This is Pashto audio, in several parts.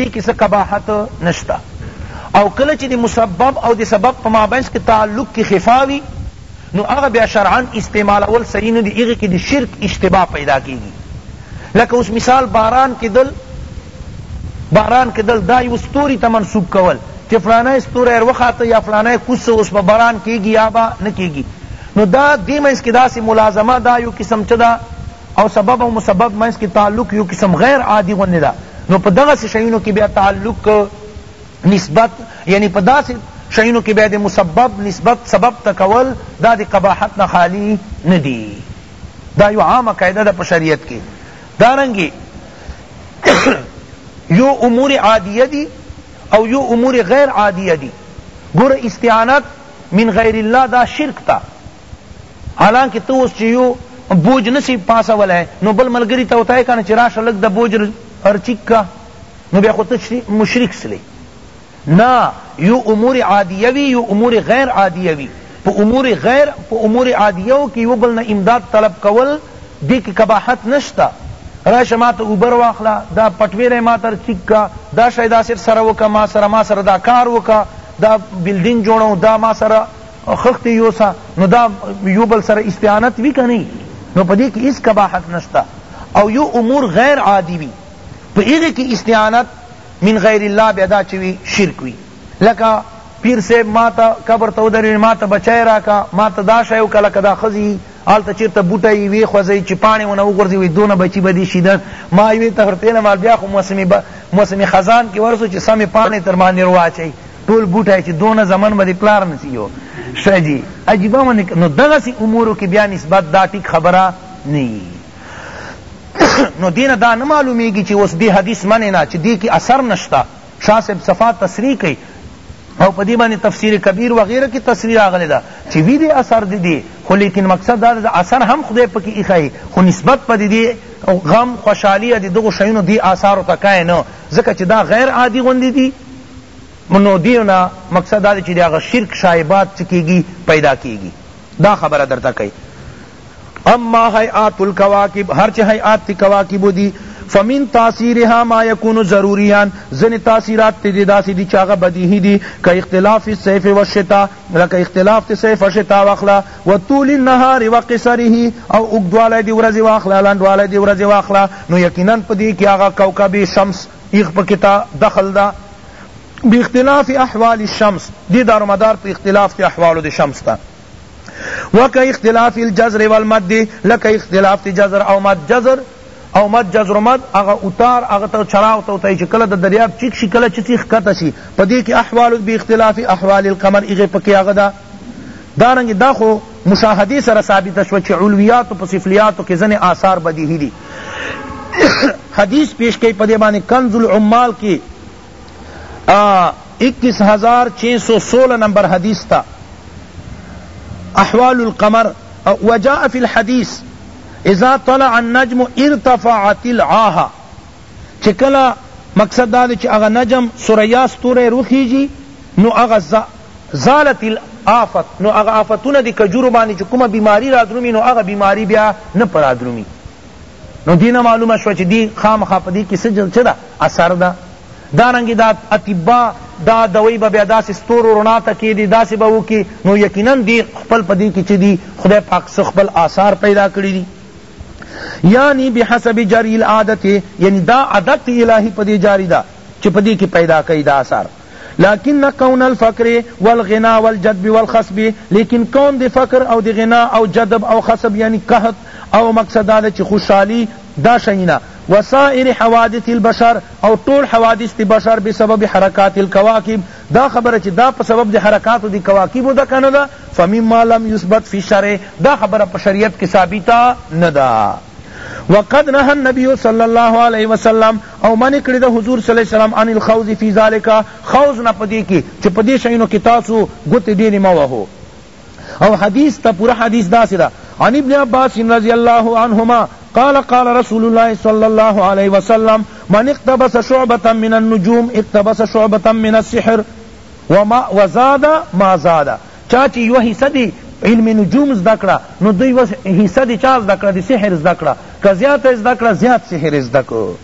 دې کې څه قباحت نشته او کله چې د مسبب او د سبب په مابینځ کې تعلق کې خفا وي نو هغه بیا شرعا استعمالول صحیح نه دي هغې کې د شرک اشتباه پیدا کېږي لکه اوس مثال باران کېدل باران کېدل دا یو ستوري ته منسوب کول چې فلانی ستوری وخاته یا فلانی کوس اوس به باران کېږي یا به نه کېږي نو دا دې منځ کې داسې ملازمه دا یو قسم څه ده او سبب او مسبب منځ کی تعلق یو قسم غیر عادی غوندی ده نو په دغسی شیونو کی بیا تعلق نسبت یعنی په داسی شیونو کی بیا د مسبب نسبت سبب ته کول دا د قباحت نه خالی ندی دا یو عامه قاعده ده په شریعت کی دارنګی یو امور عادیه دی او یو امور غیر عادیه دی گوره استعانت من غیر الله دا شرک تا حالانکه ته اوس چې یو بوج نسی پاسولای نو بل ملګری ته وتای کنه چې راشه لږ د بوج ارچیک کا نو بیا خو ته مشرک سلی نه یو امور عادیه وی یو امور غیر عادیه وی په امور غیر په امور عادیو کې یو بل نه امداد طلب کول دې کې قباحت نشتا راشه ما ته اوبر واخلا دا پټویره ما تر چیک کا دا شاید سر سره وکا ما سره ما سره دا کار وکا دا بلډینګ جوړو دا ما سره او خښتې یوسه نو دا یو بل سره استعانت وی کنی نو په دې کې هیڅ قباحت نشته او یو امور غیر عادی وی په هغه کې استعانت من غیر الله بیا دا چې وی شرک وی لکه پیر صاحب ما ته قبر ته ودرې ما ته بچی راکا ما ته دا شی وکړه لکه دا ښځې هلته چېرته بوټی یې ویې خوځوي چې پاڼې ونه وغورځي وایي دونه بچي به دې شي ده ما یوې ته ورتېنه ما بیا خو موسم خزان کې ورسو چې سمې پاڼې تر باندې واچوي ټول بوټای چې دونه زمن به دې پلار نسی یو ښه جی عجیبه ونه نو دغسی امورو کې بیا نسبت دا ټیک خبره نه یی نو دینه دا نه معلومیږي چې اوس دې حدیث منې نه چې دې کې اثر نشته شاه صاحب صفا تصریح کوي او پدی باندې تفسیر کبیر وغیرہ کی تصویر آغلی دا چې وی دی اثر دی دی خو لیکن مقصد دا دا اثر هم خدای پکی ایخای خو نسبت پدی دی غم خوشحالی دی دغه شینو دی آثار تکای نه ځکه چې دا غیر عادی غوندی دی نو دیو نه مقصد دا دی چی دی هغه شرک شایبات چه کیږی پیدا کیږی دا خبره درته کئ اما هیئات الکواکب هر چه هیئات تی کواکب دی فمن تاثیرها ما یکون ضروریا زن تاثیرات تی داسی دی چاغه بدیهی دی که اختلاف السیف والشتاء لکه اختلاف تی سیف و شتاء واخلا و طول النهار و قصره او اوږدوالی دی ورځی واخلا لنډوالی دی ورځی واخلا نو یقینا پدی کی هغه کوكب شمس ایخ په کې تا دخل ده باختلاف احوال الشمس دی دارومدار په اختلاف تی احوالو دی شمس تا وکا اختلاف الجزر والمد لکا اختلاف تی جزر او مد جزر او مد جزر مد اغا اتار اغا تو چراو تو تایی چی کلا دا دریاب چیک شی کلا چی تیخ کتا شی پا دی که احوال بی اختلاف احوال القمر اغا پکی اغا دا دارنگی دا خو مشاهدې سره ثابته شوه چې علویاتو په سفلیاتو کې ځنې آثار بدیهي دي حدیث پیش کئی پدے بانے کنز العمال کی اکیس ہزار چین سو سولہ نمبر حدیث تا احوال القمر وجاء فی الحدیث اذا طلع النجم ارتفعت العاہا چه کله مقصد دا دی چه هغه نجم ثریا ستوری روخیږی نو هغه زالت الافت نو هغه افتونه دی کجورو باندی چه کومه بیماری رادرومی نو هغه بیماری بیا نه په رادرومی نو دی نه معلومه شوه چه دی خامخا په دی کی څه چه ده اثر ده دارنګه دا اطبا دا دوی به بیا داسې ستورو رڼا ته کېدی داسې به وکړي نو یقینا دی خپل په دې کې چې دي خدای پاک څه خپل آثار پیدا کړي دي یعنی بحسب جری العادت یعنی دا عادت الہی پا دی جاری دا چی پا دی کی پیدا کئی دا اثار لکن کون الفقر والغنا والجدب والخصب لیکن کون دی فقر او دی غنا او جدب او خصب یعنی قحط او مقصد دا چی خوشحالی دا شئینا وسائر حوادث البشر او طول حوادث دی بشر بسبب حرکات الکواکب دا خبر چی دا پا سبب دی حرکات دی کواکب دا کندا فمما لم یثبت فی الشرع دا خبره په شریعت کی ثابته نه ده وقد نهی النبی صلی الله علیه وسلم او منع کړی ده حضور صلی الله علیه وسلم عن الخوض فی ذلک خوض نه پدی کی چه پدی شیانو کی تاسو ګوتی ډیری مه وهو او حدیث تا پورا حدیث داسی دا عن ابن عباس رضی اللہ عنہما قال قال رسول الله صلی اللہ علیہ وسلم من اقتبس شعبتا من النجوم اقتبس شعبتا من السحر وزاد ما زاد چا چی یوه حصه دی علم نجوم زده کړه نو دی یوه حصه دی چا زده کړه دی سحر زده کړه که زیات یې زده کړه زیات سحر یې زده کو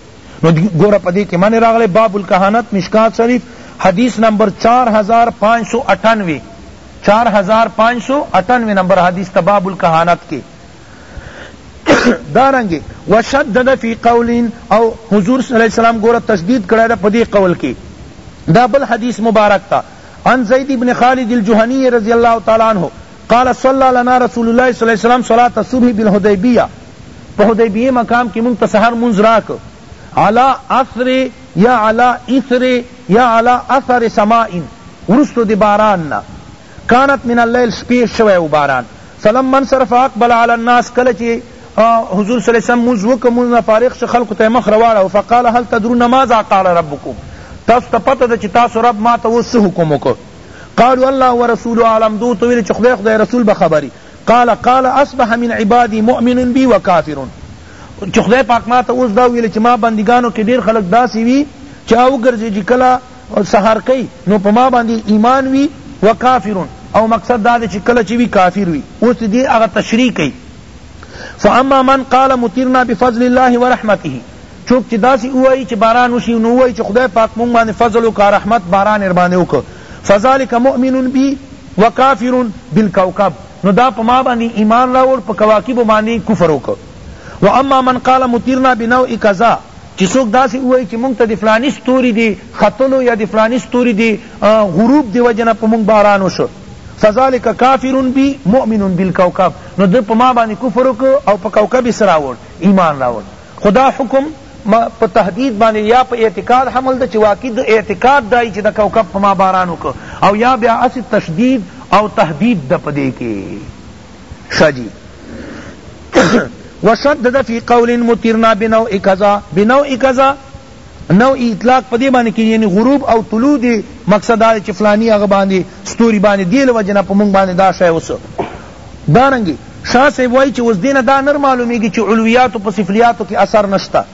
نو ګوره په دې کې منې راغلی باب الکهانت مشکات شریف حدیث نمبر چار ہزار پانچ سو اٹھانوے چار ہزار پانچ سو اٹھانوے نمبر حدیث تباب الکہانت کے دارنګ وشدد فی قول او حضور صلی اللہ علیہ وسلم گورا تشدید کړی دا پدی قول کی دا بل حدیث مبارک تا عن زید ابن خالد الجهنی رضی اللہ تعالی عنہ قال صلی لنا رسول اللہ صلی اللہ علیہ وسلم صلاة الصبح بالحدیبیہ پا حدیبیہ مقام کی منگ تسہر منز راک علا اثر یا علا اثر یا علا اثر سمائن ورستو دی باران نا کانت من اللیل شپې شوی و باران فلما انصرف اقبل علی الناس کله چی حضور صلی الله علیه وسلم مونځ وکړ مونځ نه فارغ شو خلکو ته یې مخ راواړاوه فقال هل تدرون ماذا قال ربکم تاسو ته پته ده چې تاسو رب ما ته اوس څه حکم وکړ قالوا الله ورسوله اعلم دوی ورته ویل چې خدای خدای رسول به خبر وي قال قال اصبح من عبادي مؤمن بي وکافر چې خدای پاک ما ته اوس دا ویل چې ما بندګانو کې ډېر خلک داسې وي چې او ګرځي چې کله او سحر کئ نو په ما باندې ایمان وی و کافر او مقصد دا دې چه کله چه وی کافر وی اوس دې دې هغه تشریح کئ فاما من قال مطرنا بفضل الله ورحمته چوک چه داسی اوائی چه باران وشی نو اوائی چه خدای پاک مونگ باندې فضل وکا رحمت باران ارباندې وکا فذلک مؤمن بی وکافر بالکوکب نو دا پا ما باندې ایمان راوڑ پا کواکب باندې کفر وکا و اما من قال مطیرنا بنوع کذا چی سوک داسی ووایی چی مونږ ته د فلانی ستوری دی ختلو یا د فلانی ستوری دی غروب دی وجه نه په مونږ باران وشو فذلک کافر بی مؤمن بالکوکب نو ده په ما باندې کفر وکړ او په کوکب یې څه راوړ ایمان راوړ خو دا حکم په تهدید باندې یا په اعتقاد حمل ده چی واقعی ده اعتقاد دای چی دا کوکب په ما باران وکړ او یا بیا اسی تشدید او تهدید ده په دې کې شجی وشدد فی قول مترنا بنوع کذا بنوع کذا نوع اطلاق پدی باندې کې یعنی غروب او طلوع دی مقصد دا چې فلانی هغه باندې ستوري باندې دی له وجنه په مونږ باندې دا شی وسو دارنګي شاه صاحب وای چې اوس دینه دا نر معلومیږي چې علویات او سفلیات کې اثر نشته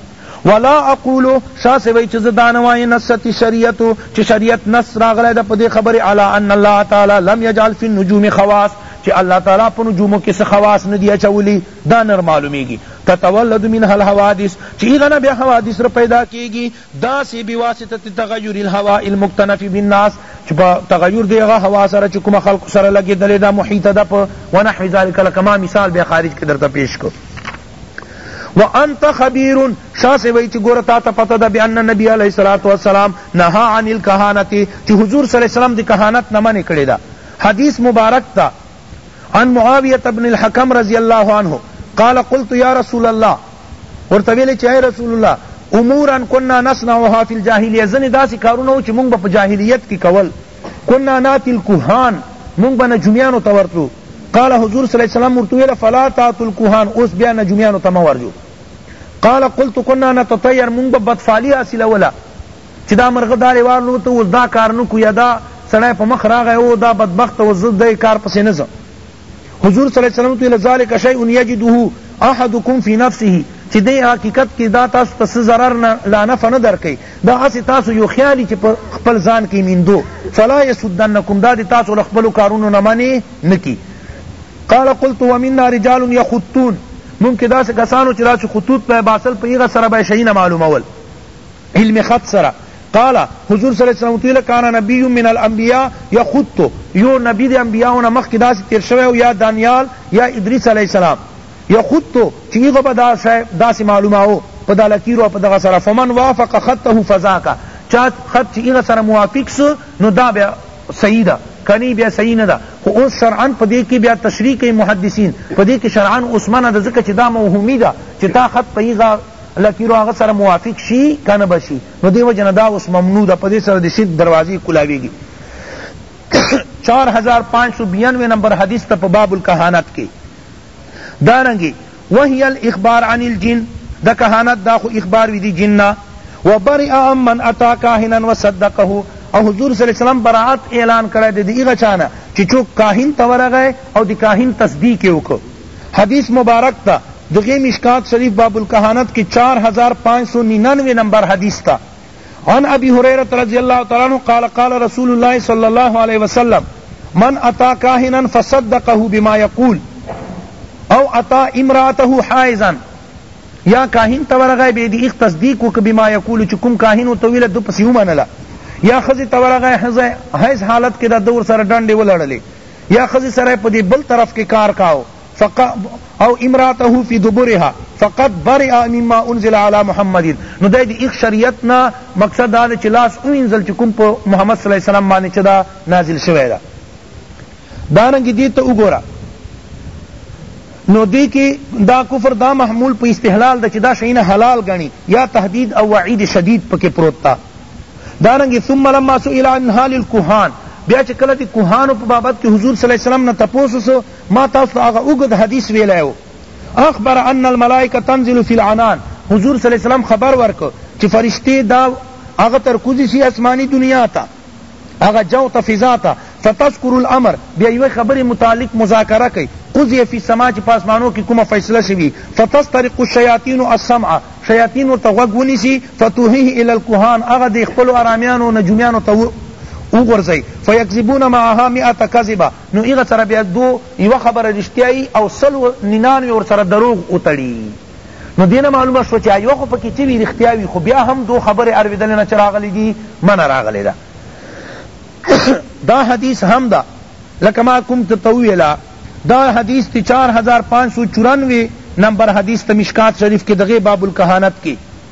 ولا اقول شاه صاحب وایی چه زه دا نه وایم نصت الشریعت چه شریعت نص راغلی ده په دی خبری علی ان الله تعالی لم یجعل فی النجوم خواص چه الله تعالی په نجومو کی څه خواص ندی اچولی دا نه معلومیږی تتولد منها الحوادث چه هغه نه بیا حوادث را پیدا کیږی داسی بواسطة تغیر الهواء المکتنف بالناس چه په تغیر دی هغه هوا سره چه کومه خلقو سره لګیدلی ده محیطه ده په ونحو ذلک لکه ما مثال بیا خارج کی درته پیش کړ وانت خبیر شاه صاحب وایی چی ګوره تا ته پته ده بان نبی علیه الصلاة والسلام نهی عن الکهانة چی حضور صلی الله علیه وسلم د کهانت نه منع کړی ده حدیث مبارک تا عن معاویه بن الحکم رضی الله عنه قال قلت یا رسول الله ورته ویلی چی ای رسول الله امورا کنا نصنعها فی الجاهلیه ځنی داسی کارونه چی مونږ به په جاهلیت کی کول کنا ناتی الکهان مونږ به نجومیانو ته ورتلو قال حضور صلی الله علیه وسلم ورته ویل فلا تاتوا الکهان اوس بیا نجومیانو ته مه ورځو قال قلت كنا نتطير مونږ به بدفعلی حاصلوله چې دا مرغه دا لوار لوته اوس دا کار نکو یا دا سړی په مخ راغی او دا بدبخت اوس زه دې کار پسې نه ځم حضور صلی الله علیه وسلم ته ویل ذلک شیء یجده احدکم فی نفسه چې دې حقیقت کې دا تاسو ته ضرر نه لا نفع نه درکې دا هسې تاسو یو خیال یې چې په خپل ځان کې میندو فلا یصدنکم دا دې تاسو له خپلو کارونو نه منع نه کړي قال قلت ومنا رجال یخطون مونږ کې داسې کسانو چې داسې خطوط په باسل په هغه سره به شیونه معلومول علم خط سره قال حضور صلی اللہ علیہ وسلم قیل کان نبی من الانبیاء یخط یو نبی دی انبیاء نمخ کی داس تیر شوی یا دانیال یا ادریس علیہ السلام يو خط ؤ چي هغه به دا شی داسي معلوماوه په دا لکيرو او په دغه سره فمن وافق خطه فذاک چا خط چي هغه سره موافق سو نو دا بيا صحيح ده کني بيا صحيح نه ده خو اوس شرعاً په دې کي بيا تشريح کوي محدثين په دې کي شرعاً اوس منع ده ځکه چي دا موهومي ده چي تا خط په هغه لکيرو هغه سره موافق شي کنه به شي نو دې وجه نه دا اوس ممنوع ده په دې سره د شرک دروازې کلاويږي چار هزار پانچ سو بيانوي نمبر حديث ته په باب الکهانت کي دارنګه وهی الاخبار عن الجن د کهانت دا خو اخبار وی دی جن نه وبرئ عن من اتی کاهنا وصدقه او حضور صلی الله علیه وسلم برائت اعلان کړی دی د هغه چا نه چی چوک کاهن ته ورغی او د کاهن تصدیق یې وکړ حدیث مبارک ته دغه مشکات شریف باب الکهانت کی چار ہزار پانچ سو ننانوے نمبر حدیث ته عن ابی هریرة رضی اللہ تعالی عنہ قال قال رسول الله صلی اللہ علیہ وسلم من اتی کاہنا فصدقه بما یقول او اتی امرأته حائضا یا کاهن ته ورغی بیا د هغه تصدیق وکړ بما یقول چې کوم کاهن ورته ویله ده پسې ومنله یا ښځې ته ورغی ښځه حیض حالت کې ده ده ورسره ډنډې ولړلې یا ښځې سره یې په دې بل طرف کې کار کاوه فق او امراته فی دبرها فقد برئ مما انزل علی محمد نو دی دی ایخ شریعت نه مقصد دا دی چی لاس وینځل چی کوم په محمد صلی الله علیه وسلم باندې چه دا نازل شوی دا دارنګ دی ته وګوره نو دی کی دا کفر دا محمول په استحلال دا چی دا شینا حلال گنی یا تهدید او وعید شدید پکی پروت تا دارنګ ثم لما سئل عن حال الکهان بیا چې کله دی کوهانو په بابت کې حضور صلی الله علیه وسلم نه تپوس وسو ما تاسو ته هغه اوږد حدیث ویلی وو، اخبر ان الملائکة تنزل فی العنان، حضور صلی الله علیه وسلم خبر ورکړ چې فرشتې دا هغه تر کوزې شي اسماني دنیا ته، هغه جو ته، فضا ته، فتذکر الامر، بیا یوې خبرې متعلق مذاکره کوي، قضی فی السماء چې په اسمانو کې کومه فیصله شوې، فتسترق الشیاطین السمع، شیاطین ورته غوږ ونیسي، فتوحیه الی الکهان، هغه دې خپلو ارامیانو او نجومیانو ته وغورځوي، فیکذبون معها مئة کذبة، نو هغه سره بیا دو یوه خبره رښتیا یی او سل و نینانوی ورسره دروغ وتړی نو دی نه معلومه شوه چی یوه خو پکی چه وی رښتیا وی خو بیا هم دو خبری ارویدل نه چه راغلی دی منه راغلی ده دا حدیث هم ده لکه ما کوم ته ته ویلا دا حدیث تی چار هزار پانچ سو چورانوی نمبر حدیث ته مشکات شریف کی دغی باب الکهانت کی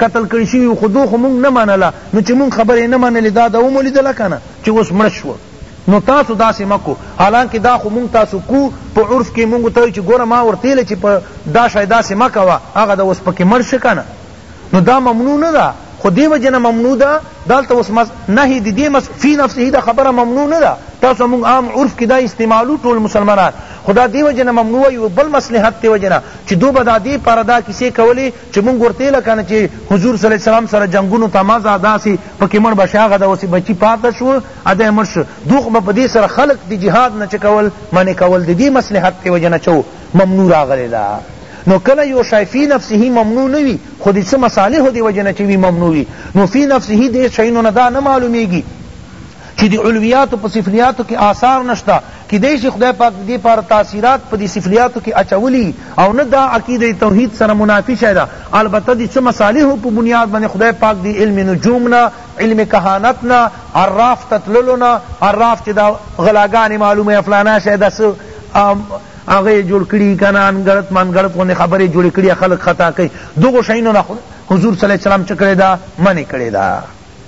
قتل کړی شوی وو خو دو خو مونږ نه منله نو چی مونږ خبره یی نه منلی دا ده ومو لیدله کنه چی اوس مړ شو نو تاسو داسی مه کو حالانکه دا خو مونږ تاسو کو په عرف کی مونږ ته چی ګوره ما ورته ویل چی په دا شای داسی مه کوه هغه ده اوس پکی مړ شو کنه نو دا ممنوع نه ده خو دی وجه نه ممنوع ده دالته اوس نهی دی دی مس فی نفسه دا خبره ممنوع نه ده تاسو مونږ عام عرف کی دا استعمالو ټول مسلمانان خدا دی وجه نه ممنوع یو بل مصلحت دی وجه نه چی دو بدا دی پر دا کسی کولی چه مونږ ورته له کنه چه حضور صلی الله علیه وسلم سره جنگونو ته مزه داسی پکې مړ بشه هغه د وسی بچی پاته شو اده مړ شو دوخ به پدې سره خلق دی جهاد نه چکول منع کول دی دی مصلحت ته وجنه چو ممنوع راغلی دا نو کله یو شای فی نفسه ممنوع نوی خود څه مصالح دی وجنه چوی ممنوع وی نو فی نفسه دې شینو نه دا نه معلومیږي چی د علویاتو په سفلیاتو کی آثار نشته کیدای شی خدای پاک ددی پاره تاثیرات په دی سفلیاتو کی اچولی وی او نه دا عقیده توحید سره منافی شی ده البته د څه مصالحو په بنیاد باندی خدای پاک د علم نجوم نه علم کهانت نه عراف ته تللو نه عراف چی دا غلاګانی معلوموی فلانا شی دا څه هغه یې جوړ کړي کنه انګړت منګړت غوندې خبرې جوړې کړي خلک خطا کوي دغو شیانو نه حضور صلی الله علیه وسلم چه کړی دا منع کړی دا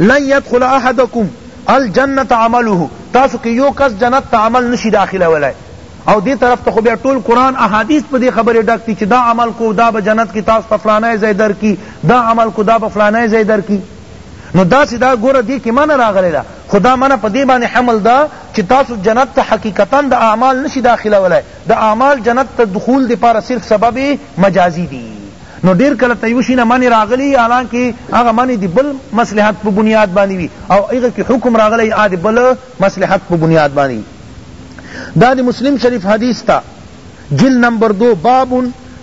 لن يدخل احدكم الجنة عمله تاسو کې یو کس جنت ته عمل نشي داخله ولای او دې طرف ته خو بیا ټول قرآن احادیث په دې خبرې ډک دي چې دا عمل کو دا به جنت کې تاسو ته فلانه ځای درکړي دا عمل کو دا به فلانه ځای درکړي نو دا چې دا ګوره دې کې منه راغلی ده خو دا منه په دې باندې حمل ده چې تاسو جنت ته حقیقتا د اعمال نشي داخله ولای د اعمال جنت ته دخول دپاره صرف سبب مجازي دي نو ډیر کله ته یو شی نه منع راغلی حالانکه هغه منع د بل مصلحت په بنیاد باندې وی او هغه کی حکم راغلی هغه د بل مصلحت په بنیاد باندې وی دا د مسلم شریف حدیث ته جلد نمبر دو باب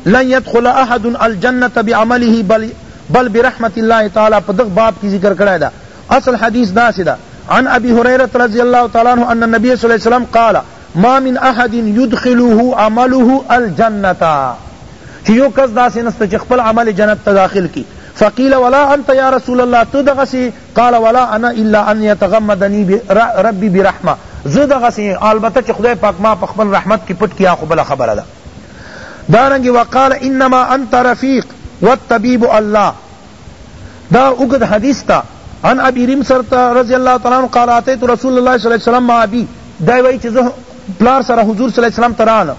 لن يدخل احد الجنة بعمله بل بل برحمت الله تعالی په دغ باب کی ذکر کړی دا اصل حدیث دا سدا عن ابي هريره رضي الله تعالى عنه ان النبي صلى الله عليه وسلم قال ما من احد يدخله عمله الجنة چی یو کس داسی نسته چی خپل عمل جنت تا داخل کی فقیل ولا انت یا رسول الله تو دغسی قال ولا انا الا ان یتغمدنی ربی برحمة زه دغسی یم البته چی خدای پاک ما په خپل رحمت کی پټ کی یا خو بله خبره ده دارنګه وقال انما انت رفیق والطبیب الله دا اوږد حدیث ته عن ابی رمسر ته رضی الله تعالی عنه قال اتیت رسول الله صلی الله علیه وسلم مع ابی دی وای چې زه پلار سره حضور صلی الله علیه وسلم ترانه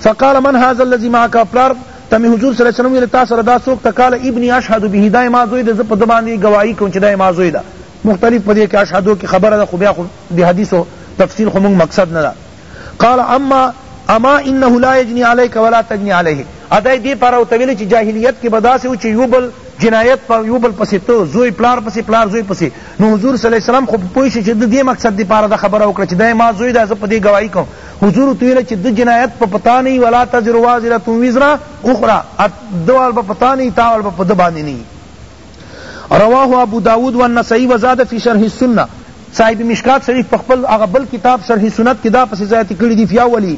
فقال من هذا الذي معك پلار ته می حضور صلی الله علیه وسلم ویل تاسو دا څوک ته قال ابني اشهد به دا ما زوی ده زه په د باندې گواہی کوم چې دا ما زوی ده مختلف پدې کې اشهدو کې خبره ده خو بیا خو د حدیثو تفصیل خو موږ مقصد نه ده قال اما اما انه لا یجنی علیک ولا تجنی علیه ادا یې دې پاره ورته ویلي چې جاهلیت کې به داسې و چې یو بل جنایت په یو بل پسې ته زوی پلار پسې پلار زوی پسې نو حضور صلی الله علیه وسلم خو پوه شي چې د دې مقصد دپاره دا خبره وکړه چې دا ما زوی ده زه په دې ګواهي کوم حضور ورته ویل چې د جنایت په پتا نه ولا تزر وازره وزر اخرى دوال به پتا نه تاول به په ده باندې نه رواه ابو داود والنسائی وزاد فی شرح السنة صاحب مشکات شریف په خپل هغه بل کتاب شرح سنت کې دا پسې زیاتې کړي دي فی اولی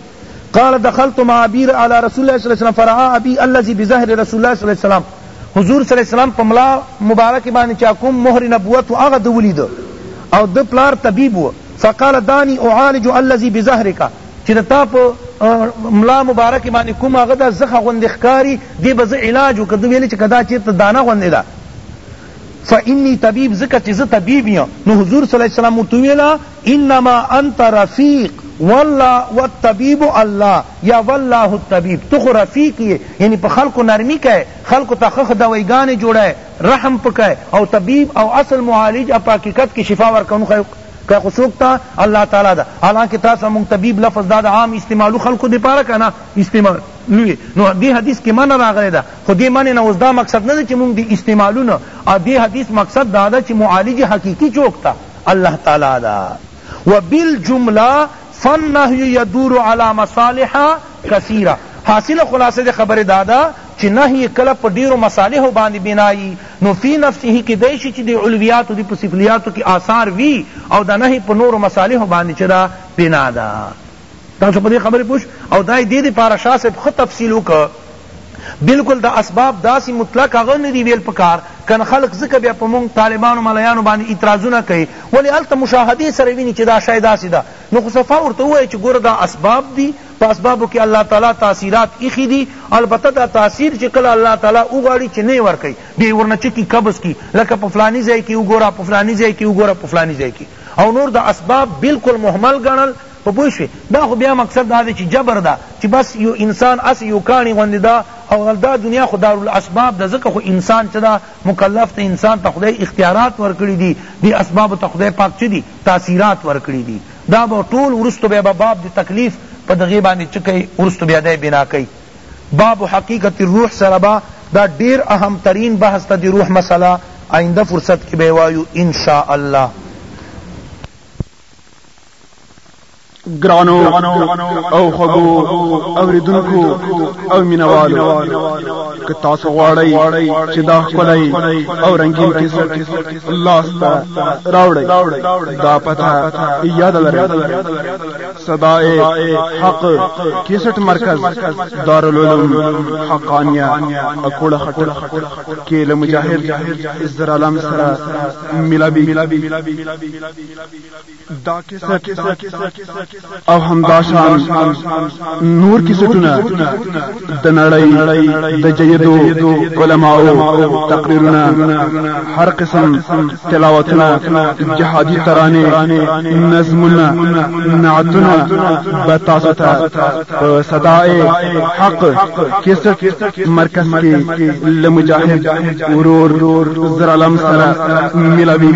قال دخلت مع ابي على رسول الله صلی الله علیه وسلم فرعا ابي الذي بظهر رسول الله صلی الله علیه وسلم حضور صلی الله علیه وسلم په ملا مبارک باندې چا کوم مهر نبوت هغه د ولید او د پلار طبیب و فقال دعني اعالج الذي بظهرک چی د تا په ملا مبارک باندې کوم هغه دا زخه غوندې ښکاری دی به زه علاج وکړم ده ویل چی که دا چیرته دانه غوندې ده فانی طبیب ځکه چی زه طبیب یم نو حضور صلی الله علیه وسلم ورته ویل انما انت رفیق والله والطبیب الله یا والله الطبیب تو خو رفیق یې یعنی په خلکو نرمی کوې خلکو ته ښه ښه دوایګانې جوړوې رحم پکه او طبیب او اصل معالج په حقیقت کی شفا ورکونخه که خو سوک تا الله تعالی ده حالانکه تاسو مونږ طبیب لفظ دا د عام استعمالو خلقو د پاره کنه استعمال لوی نو دی حدیث کی منع راغلی ده خو دی منع نه اوس دا مقصد نه ده چی مونږ دی استعمالو نه دی حدیث مقصد دا ده چی معالج حقیقی چوک تا الله تعالی ده وبالجمله فالنهی یدور علی مصالح کثیرة حاصل خلاصه دی خبر دا ده چی نهی کله په ډیرو مصالحو باندی بنا یی نو فی نفسه کیدای شی چی د علویاتو دی په سفلیاتو کی آثار وی او دا نهی په نورو مصالحو باندی چه ده بنا ده تاسو په دی خبری پوه شوی او دا دی لپاره شاه صاحب ښه تفصیل وکړ بلکل دا اسباب داسی مطلق هغه ندی ویل پکار کنه خلق ځکه بیا په مونږ طالبانو ملایانو باندی اعتراضونه کوي ولی هلته مشاهدی سره وینی چی دا شی داسی ده نو خو صفا ورته ووایه چی ګوره دا اسباب دی په اسبابو کي الله تعالی تاثیرات ایښي دي البته دا تاثیر چي کله الله تعالی وغواړي چي نه یې ورکوي بیا یې ورنه چکي قبض کړي لکه په فلاني ځای کي وګوره په فلاني ځای کي وګوره په فلاني ځای کي او نور دا اسباب بلکل مهمل ګڼل په پوه شوې دا خو بیا مقصد دا دی چي جبر ده چي بس یو انسان هسي یو کاڼي غوندي ده او دا دنیا خو دارالاسباب ده ځکه خو انسان چه ده مکلف ده انسان ته خدای اختیارات ورکړي دي دې اسبابو ته خدای پاک چه دي تاثیرات ورکړي دي دا به ټول وروسته بیا به باب د تکلیف په دغی باندی چه کئی وروسته بیا دی بنا کئی باب حقیقت الروح سره به دا ډیر اهم ترین بحث ته د روح مسئله آئنده فرصت کی به وایو ان شاء الله. ګرانو او خوږو اوریدونکو او مینوالو که تاسو غواړئ چې دا ښکلی او رنګین کیسه الله راوړی دا پتا یاد لرئ صداي حق کیسټ مرکز دارالعلوم حقانيه اکوړه خټه کېله مجاهد عزر عالم سره ملابي دا کیسټ او همداشان نور کیسټونه د نړۍ د جیدو علماو تقریرونه هر قسم تلاوتونه جهادي ترانې نظمونه نعتونه به تاسو ته په صداي حق کیسټ مرکز کې له مجاهد ورور زرالم سره ملاوي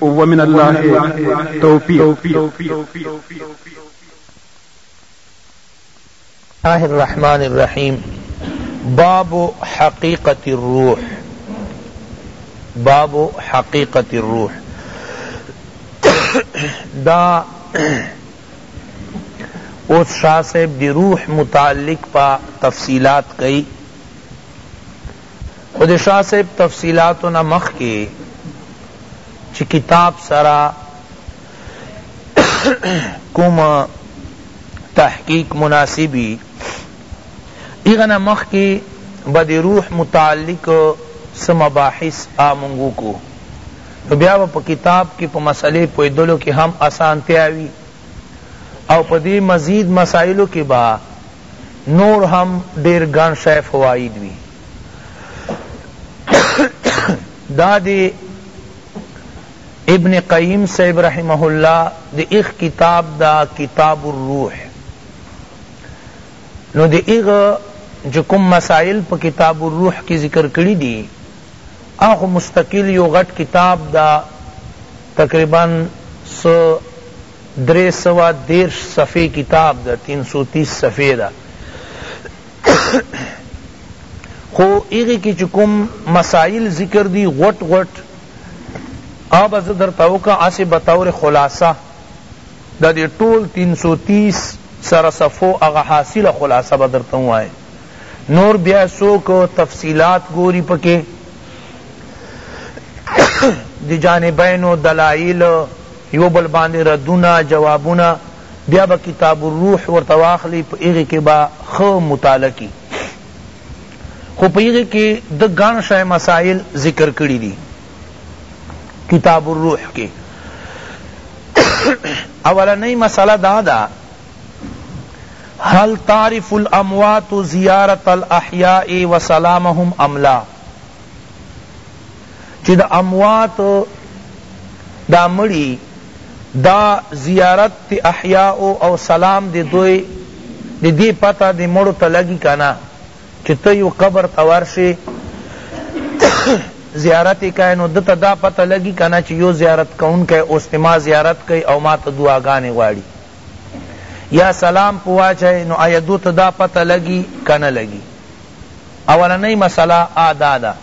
ومن الله توفیق الله الرحمن الرحیم باب حقیقت الروح باب حقیقت الروح دا اوس شاہ صاحب دی روح متعلق پا تفصیلات کئی خو د شاه صاحب تفصیلاتو نه مخکی چی کتاب سره کوم تحقیق مناسبی ایغه نه مخکی به د روح متعلق څه مباحث مونږ وکړو نو بیا به په کتاب کی په مسئلې پوهیدلو کی هم اسانتیا وی او په دی مزید مسائلو کی به نور هم ډیر ګڼ شی فواید وی دا دی ابن قیم صاحب رحمه الله د اخ کتاب دا کتاب الروح نو د اغ جو کوم مسائل په کتاب الروح کی ذکر کړی دی اخو مستقل یو غټ کتاب دا تقریبا سو درې سوه دېرش صفحې کتاب ده، تین سو تیس صفحې ده، خو هغې کې چې کوم مسایل ذکر دي غوټ غوټ هغه به زه درته وکړم، هسې به طور خلاصه د دې ټول تین سو تیس سره صفحو هغه حاصله خلاصه به درته ووایم، نور بیا څوک تفصیلات ګوري په کې د جانبینو دلایل، یو بل باندې ردونه، جوابونه، بیا به کتاب الروح ورته واخلي په هغې کې به ښه مطالعه کړي خو په هغې کې ده ګڼ شی مسایل ذکر کړي دي کتاب الروح کې اولنۍ مسئله دا ده هل تعرف الاموات زیارت الاحیاء وسلامهم ام لا چی د اموات دا مړی دا زیارت تی احیاء او سلام دی دوی دی دی پته دی مړو ته لګی کنه چی ته یو قبر ته ورشی زیارت کای نو دته دا پته لګی کنه چی یو زیارت کونکی اوس تی ما زیارت کئی او ما ته دعاګانی غواړی یا سلام پواچای نو آیا دوته دا پته لګی کنه لګی اولنۍ مسئله آ دا ده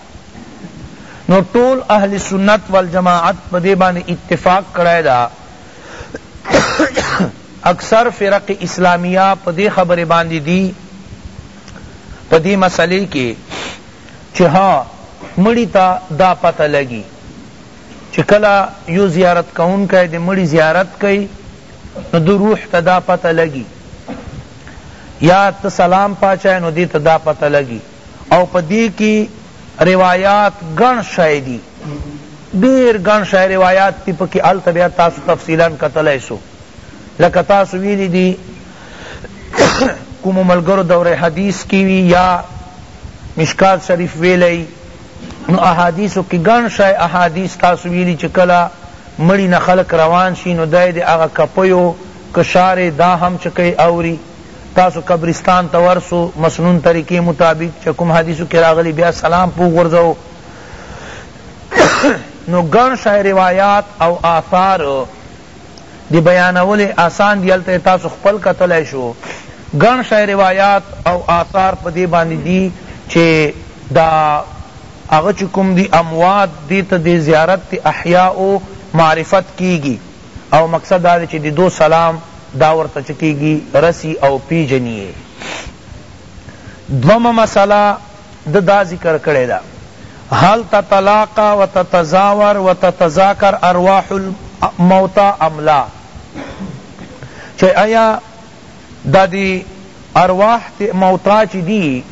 نو ټول اهل سنت والجماعت په دې باندې اتفاق کړی ده اکثر فرق اسلامیه په دې خبرې باندې دي په دې مسئلې کې چې ها مړی ته دا پته لګي چې کله يو زيارت کوونکی د مړي زيارت کوي نو د روح ته دا پته لګي يا ته سلام پاچا يې نو دې ته دا پته لګي او په دې کې روايات ګڼ شی دي ډېر ګڼ شی روايات دي پکې هلته بیا تاسو تفصیلا کتلی سو لکه تاسو ویلي دي کومو ملګرو دوره حدیث کی وی یا مشکات شریف ویلی نو احادیثو کی ګڼ شی احادیث تاسو ویلی چی کله مړی نه خلق روان شی نو دی دی هغه کپیو کشاری دا هم چه کئ اوری تاسو قبرستان ته ورسو مسنون طریقی مطابق چه کوم حدیثو کی راغلی بیا سلام په وغورځوو نو ګڼ شی روایات او آثار دی بیانول یې آسان دي هلته یې تاسو خپل کتلای شو ګڼ شی روایات او آثار په دې باندې دي چې دا هغه چې کوم دي اموات دې ته دې زیارت ته احیاء معرفت کیږي او مقصد دا دی چې د دوی سلام دا ورته څه کیږي رسي او پیژني یې دومه مسئله ده دا ذکر کړی ده، هل تتلاقی و تتزاور و تتذاکر ارواح الموتی ام لا، چه ایا دا دی ارواح تی موتی چه دی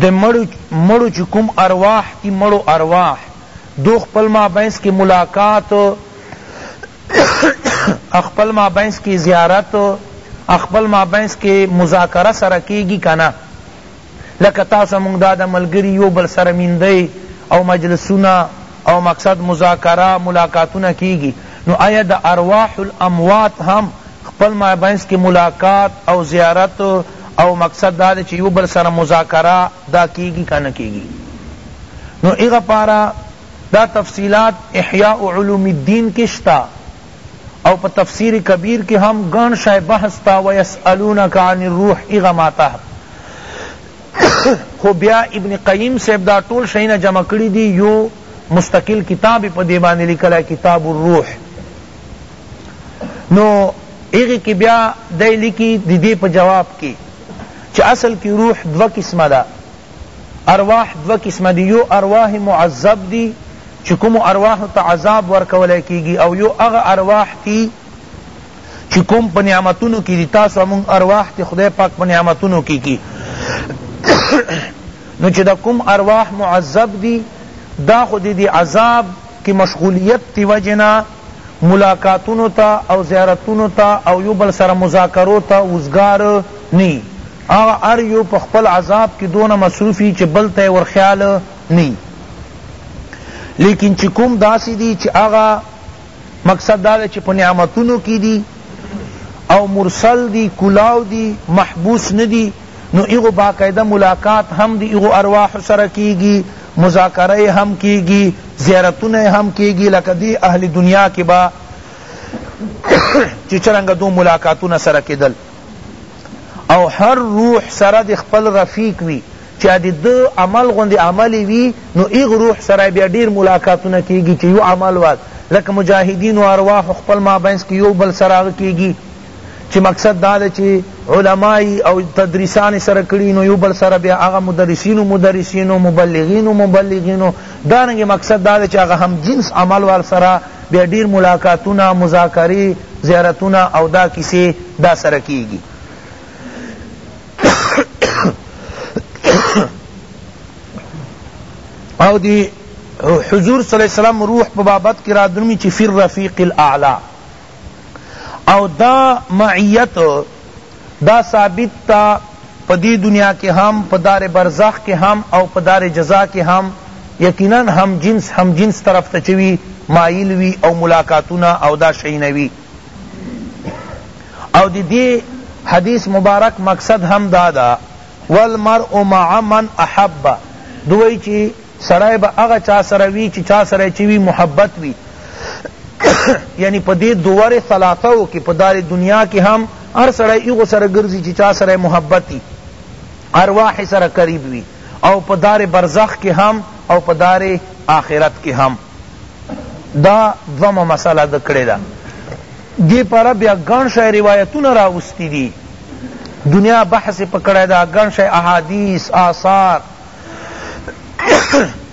دی مړو چه کوم ارواح دی مړو ارواح دو خپل مابینس کی ملاقات خپل مابینس کی زیارت خپل مابینس کی مذاکره سره کیږی کنا؟ لکه تاسو مونږ دا د ملګري يو بل سره ميندۍ او مجلسونه او مقصد مذاکره ملاقاتونه کيږي نو ايا د ارواح الاموات هم خپل مابينځ کې ملاقات او زيارت او مقصد دا دی چې يو بل سره مذاکره دا کيږي که نه کيږي نو هغه پاره دا تفصيلات احياء علوم الدين کې شته او په تفسیر کبیر کی هم ګڼ شی بحث ته ویسألونک عن الروح ایغه ماتحت خو بیا ابن قیم صاحب دا ټول شیونه جمع کړی دی یو مستقل کتاب یې په دې باندې لیکلی کتاب الروح نو هغې کې بیا دی لیکي د دې په جواب کې چې اصل کې روح دوه قسمه ده ارواح دوه قسمه دي یو ارواح معذب دي چی کومو ارواحو ته عذاب ورکولی کیږی او یو هغه ارواح تی چی کوم په نعمتونو کی دی تاسو مونږ ارواح تی خدای پاک په نعمتونو کی کی نو چی دا کوم ارواح معذب دی دا خو دی دی عذاب کی مشغولیت تی وجه نه ملاقاتونو ته او زیارتونو ته او یو بل سره مذاکرو ته وزګار نی هغه هر یو په خپل عذاب کی دونه مصروف وی چی بل ته یې ورخیال نه یی لیکن چی کوم داسی دی چی هغه مقصد دا چی په نعمتونو کی دی او مرسل دی کلاو دی محبوس ندی نو ایغو باقاعده ملاقات هم دی ایغو ارواح سره کیگی مذاکره هم کیگی زیارتون هم کیگی لکه دی اهل دنیا کی با چی چرنگ دو ملاقاتون سره کیدل او هر روح سره دی خپل رفیق وی چا د ده عمل غوندې عملې وي نو هغ روح سره بیا ډېر ملاقاتونه کېږي چې یو عمل وال لکه مجاهدینو ارواحو خپل مابینځ کې یو بل سره هغه کېږي چې مقصد دا ده چې علماء یې او تدریسان یې سره کړي نو یو بل سره بیا هغه مدرسینو مدرسینو مبلغینو مبلغینو دارنګې مقصد دا ده چې هغه هم جنس عمل وال سره بیا ډېر ملاقاتونه مذاکرې زیارتونه او دا کیسې دا سره کېږي او دی حضور صلی الله علیه وسلم روح په بابت کې را درومي چې فی رفیق الاعلی او دا معیت دا ثابت تا په دې دنیا کې هم په دار برزخ کې هم او په دار جزا کې هم یقینا هم جنس هم جنس طرف ته چوي مایل وي او ملاقاتونه او دا شینوي او دی دی حدیث مبارک مقصد هم دادا والمرء مع من احب دوی چی سړی به هغه چا سره وی چې چا سره چې وی محبت وی یعنی په دې دوور ثلاثه او کې په دار دنیا کې هم هر سړی یو سره ګرځي چې چا سره محبت وی ارواح سره قریب وی او په دار برزخ کې هم او په دار آخرت کې هم دا دوما مسئله دکړی دا دی پر بیا گن شای روایتون راوستی دی دنیا بحث پکڑی دا گن شای احادیث آثار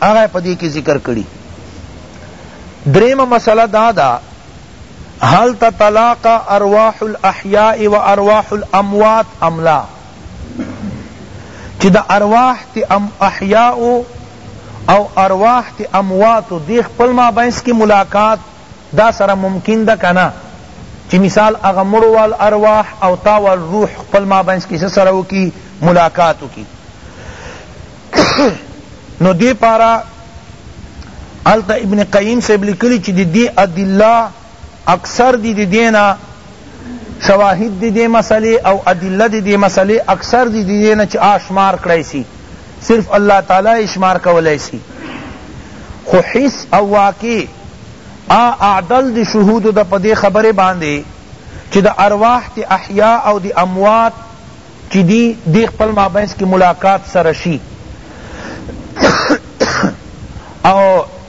آغا پدی کی ذکر کری دریم مسئلہ دا دا هل تطلاق ارواح الاحیاء و ارواح الاموات املا چی د ارواح تی ام احیاء او ارواح تی اموات دی خپل مابینس کی ملاقات دا سره ممکن ده کنا چی مثال هغه مړو وال ارواح او تا وال روح خپل مابینس کی سره وکی ملاقات وکی نو دی پارا علت ابن قیم صاحب لکلی چی دی ادلہ اکثر دی د دې نه شواهد دی دې مسئلې او ادله دی دې مسئلې اکثر دی د دې نه چې آ شمار کړای سی صرف الله تعالی یې شمار کولای سی خو حس او واقع آ اعدل دی شهودو د په دې خبرې باندې چې د ارواح تی احیا او د اموات چې دی د خپل مابینس کې ملاقات سره شي او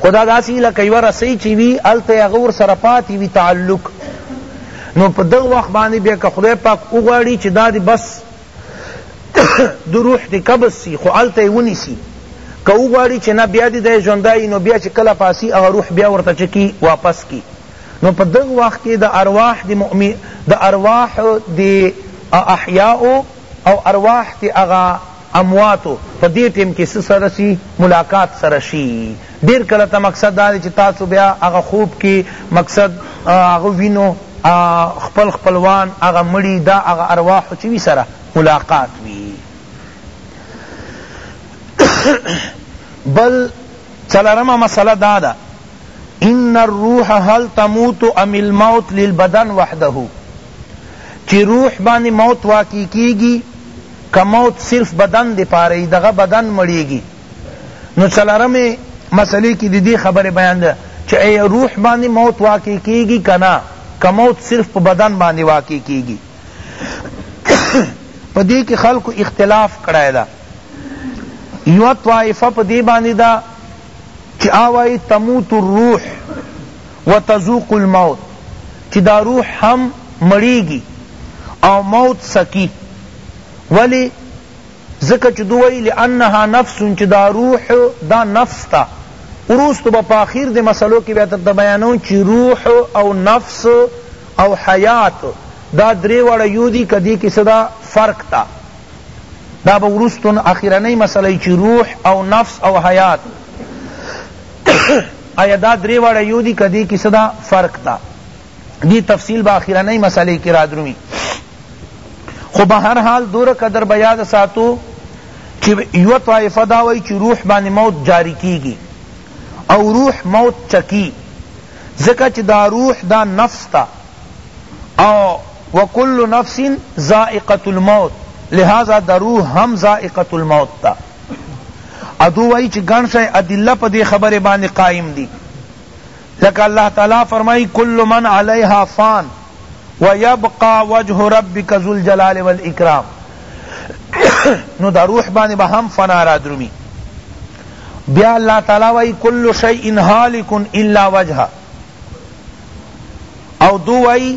خو دا داسی لکه یوه رسۍ چی وی هلته هغه ورسره پاتی وی تعلق نو په دغه وخت باندې بیا که خدای پاک وغواړي چې دا دی بس د روح دی قبض سی خو هلته ونیسی که وغواړي چې نه بیا دی د ژوندای نو بیا چې کله پاسی هغه روح بیا ورته چکی واپس کی نو په دغه وخت کې د ارواح دی مؤمن د ارواح دی احیاء او ارواح دی هغه امواتو په دې ټیم کې څه سره شي ملاقات سره شي ډیر کله ته مقصد دا دی چې تاسو بیا هغه خوب کې مقصد هغه وینو خپل خپلوان هغه مړي دا هغه ارواحو چې وي سره ملاقات وي بل څلرمه مسله دا ده ان الروح هل تموت ام الموت للبدن وحده چی روح بانی موت واقع کیگی که موت صرف بدن د پاره وي دغه بدن مړیږي نو څلورمې مسئلې کې ددې خبرې بیان ده چې ایا روح باندې موت واقع کیږي که نه که موت صرف په بدن باندې واقع کیږي په دې کې خلکو اختلاف کړی ده یوه طائفه په دې باندې ده چې آوائی تموت الروح وتذوق الموت چې دا روح هم مړیږي او موت سکی ولی ځکه چې دوی لانها نفس چې دا روح دا نفس تا وروسته به په اخیر د مسلو کې بیا درته بیانوم چې روح او نفس او حیات دا درې واړه یو دي که دې کې څه ده فرق تا دا به وروسته اخرنۍ مسله چې روح او نفس او حیات آیا دا درې واړه یو دي که دې کې څه ده فرق تا دی تفصیل به اخیرنۍ مسئلې کی رادرومی خو به هر حال دور قدر به یاد ساتو چی یو طائفه دا وای چی روح باندې موت جاری کیږي او روح موت چکی ځکه چې دا روح دا نفس تا او وکل نفس ذائقه الموت لہذا دا روح هم ذائقه الموت تا ادو وای چې ګڼ شای ادله په دې خبره باندې قائم دي لکه الله تعالی فرمائی کل من علیها فان ویبقا وجه ربک ذو الجلال والاکرام نو دا روح باندې به هم فنا را درومی بیا اللہ تعالی وائی کل شیء حالک الا وجہ او دو وائی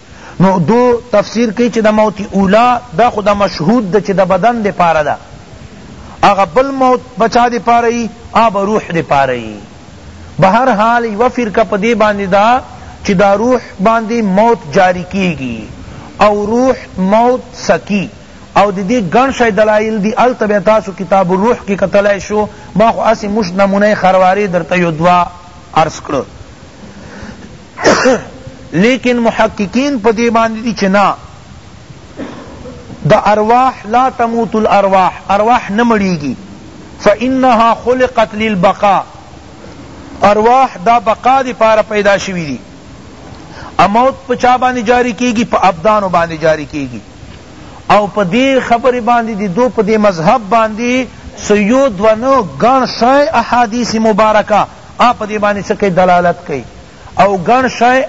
نو دو تفسیر کئی چی دا موت اولی دا خو دا مشهود دا چی دا بدن دی پارا دا اغا بل موت با چا دی پارا ئی آ با روح دی پارا ئی بہر حال یو فرقہ پا دی باندی دا چی دا روح باندی موت جاری کیگی او روح موت سکی او دی دی گن شای دلائل دی علت بیا تاسو کتاب الروح کی کتلائی شو ما خو اسی مشت نمونہ خرواری در تا یو دوا عرض کرو لیکن محققین په دې باندې دي چې نه د ارواح لا تموت الارواح ارواح نه مړیږي فانها خلقت للبقاء ارواح دا بقا دی پاره پیدا شوی دی اموت په چا باندې جاری کیږي په ابدانو باندې جاری کیږي او په دې خبره باندې دی دو په دې مذهب باندې سیو دونو گن شای احادیث مبارکہ آ په دې باندې څه کئ دلالت کئ او ګڼ شئ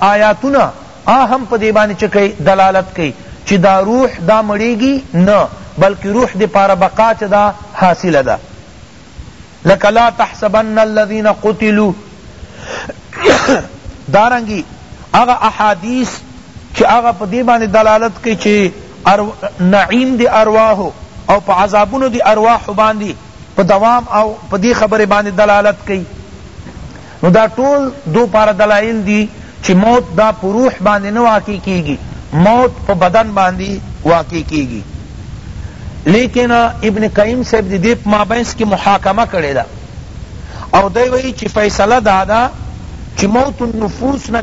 آیاتونه آ هم په دې باندې څه کئ دلالت کئ چه دا روح دا مړیږی نه بلکه روح دې پاره بقا چه دا حاصله ده لکه لا تحسبن الذین قتلوا دارنګی هغه احادیث چه هغه په دې باندې دلالت کئ چه نعیم دی ارواح او په عذابونو دی ارواح باندې په دوام او په دې خبرې باندې دلالت کوي نو دا ټول دو پاره دلائل دي چی موت دا په روح باندې نه واقع کیږي موت په بدن باندې واقع کیږي لیکن ابن قیم صاحب دی دی په مابینس کی محاکمه کړی ده او دی وی چی فیصله دا ده چی موت النفوس نه